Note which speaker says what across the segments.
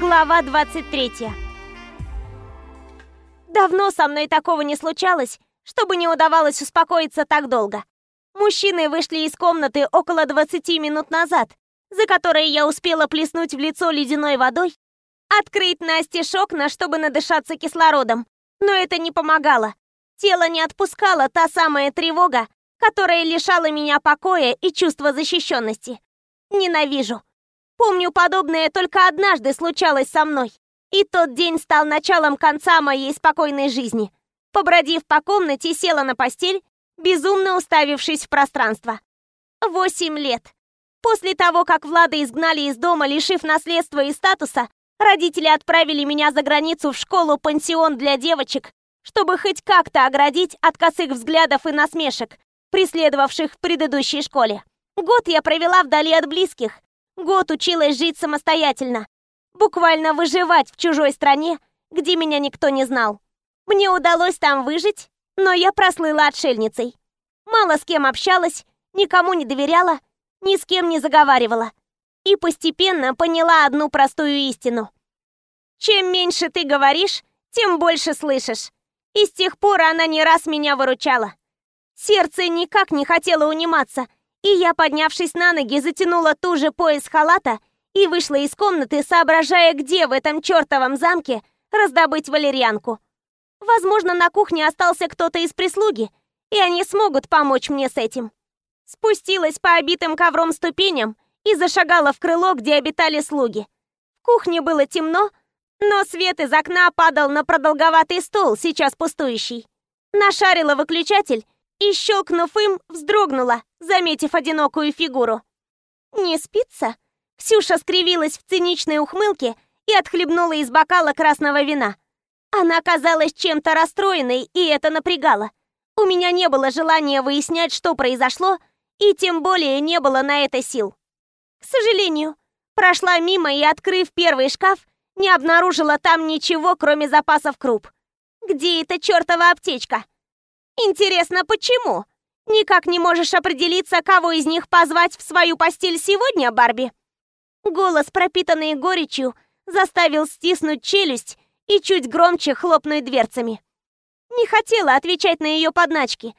Speaker 1: Глава 23 Давно со мной такого не случалось, чтобы не удавалось успокоиться так долго. Мужчины вышли из комнаты около 20 минут назад, за которые я успела плеснуть в лицо ледяной водой, открыть Насте окна, чтобы надышаться кислородом. Но это не помогало. Тело не отпускало та самая тревога, которая лишала меня покоя и чувства защищенности. Ненавижу. Помню, подобное только однажды случалось со мной. И тот день стал началом конца моей спокойной жизни. Побродив по комнате, села на постель, безумно уставившись в пространство. Восемь лет. После того, как Влада изгнали из дома, лишив наследства и статуса, родители отправили меня за границу в школу-пансион для девочек, чтобы хоть как-то оградить от косых взглядов и насмешек, преследовавших в предыдущей школе. Год я провела вдали от близких, Год училась жить самостоятельно. Буквально выживать в чужой стране, где меня никто не знал. Мне удалось там выжить, но я прослыла отшельницей. Мало с кем общалась, никому не доверяла, ни с кем не заговаривала. И постепенно поняла одну простую истину. Чем меньше ты говоришь, тем больше слышишь. И с тех пор она не раз меня выручала. Сердце никак не хотело униматься — и я, поднявшись на ноги, затянула ту же пояс халата и вышла из комнаты, соображая, где в этом чертовом замке раздобыть валерьянку. Возможно, на кухне остался кто-то из прислуги, и они смогут помочь мне с этим. Спустилась по обитым ковром ступеням и зашагала в крыло, где обитали слуги. В кухне было темно, но свет из окна падал на продолговатый стол, сейчас пустующий. Нашарила выключатель и, щелкнув им, вздрогнула, заметив одинокую фигуру. «Не спится?» Ксюша скривилась в циничной ухмылке и отхлебнула из бокала красного вина. Она казалась чем-то расстроенной, и это напрягало. У меня не было желания выяснять, что произошло, и тем более не было на это сил. К сожалению, прошла мимо и, открыв первый шкаф, не обнаружила там ничего, кроме запасов круп. Где эта чертова аптечка? Интересно, почему? Никак не можешь определиться, кого из них позвать в свою постель сегодня, Барби? Голос, пропитанный горечью, заставил стиснуть челюсть и чуть громче хлопнуть дверцами. Не хотела отвечать на ее подначки.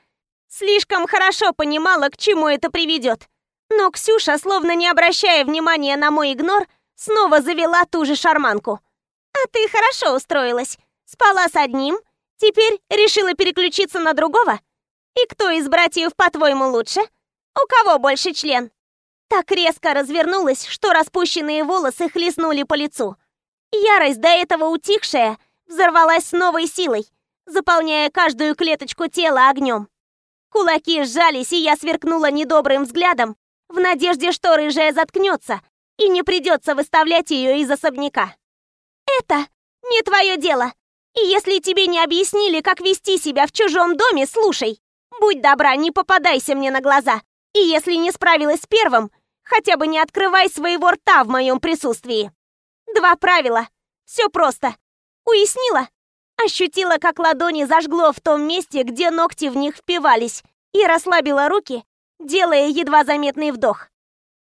Speaker 1: Слишком хорошо понимала, к чему это приведет. Но Ксюша, словно не обращая внимания на мой игнор, снова завела ту же шарманку. «А ты хорошо устроилась. Спала с одним, Теперь решила переключиться на другого? И кто из братьев, по-твоему, лучше? У кого больше член? Так резко развернулась, что распущенные волосы хлестнули по лицу. Ярость, до этого утихшая, взорвалась с новой силой, заполняя каждую клеточку тела огнем. Кулаки сжались, и я сверкнула недобрым взглядом, в надежде, что рыжая заткнется и не придется выставлять ее из особняка. «Это не твое дело!» И если тебе не объяснили, как вести себя в чужом доме, слушай. Будь добра, не попадайся мне на глаза. И если не справилась с первым, хотя бы не открывай своего рта в моем присутствии. Два правила. Все просто. Уяснила? Ощутила, как ладони зажгло в том месте, где ногти в них впивались, и расслабила руки, делая едва заметный вдох.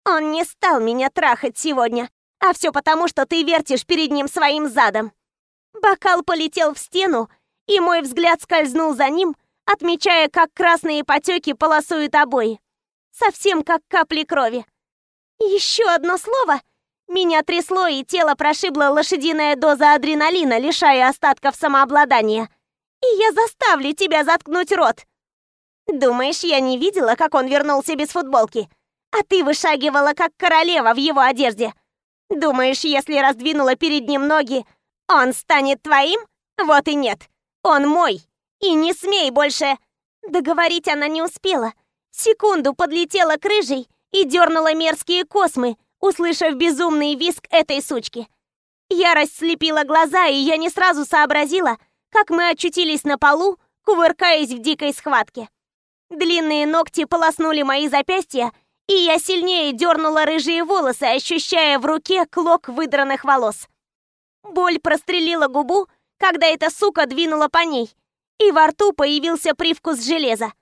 Speaker 1: Он не стал меня трахать сегодня, а все потому, что ты вертишь перед ним своим задом. Бокал полетел в стену, и мой взгляд скользнул за ним, отмечая, как красные потеки полосуют обои. Совсем как капли крови. Еще одно слово. Меня трясло, и тело прошибла лошадиная доза адреналина, лишая остатков самообладания. И я заставлю тебя заткнуть рот. Думаешь, я не видела, как он вернулся без футболки? А ты вышагивала, как королева в его одежде. Думаешь, если раздвинула перед ним ноги, он станет твоим? Вот и нет. Он мой. И не смей больше... Договорить она не успела. Секунду подлетела к рыжей и дернула мерзкие космы, услышав безумный визг этой сучки. Ярость слепила глаза, и я не сразу сообразила, как мы очутились на полу, кувыркаясь в дикой схватке. Длинные ногти полоснули мои запястья, и я сильнее дернула рыжие волосы, ощущая в руке клок выдранных волос. Боль прострелила губу, когда эта сука двинула по ней, и во рту появился привкус железа.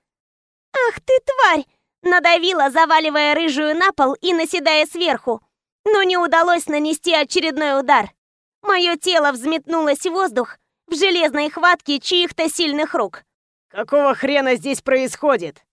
Speaker 1: «Ах ты, тварь!» Надавила, заваливая рыжую на пол и наседая сверху, но не удалось нанести очередной удар. Мое тело взметнулось в воздух в железной хватке чьих-то сильных рук.
Speaker 2: «Какого хрена здесь происходит?»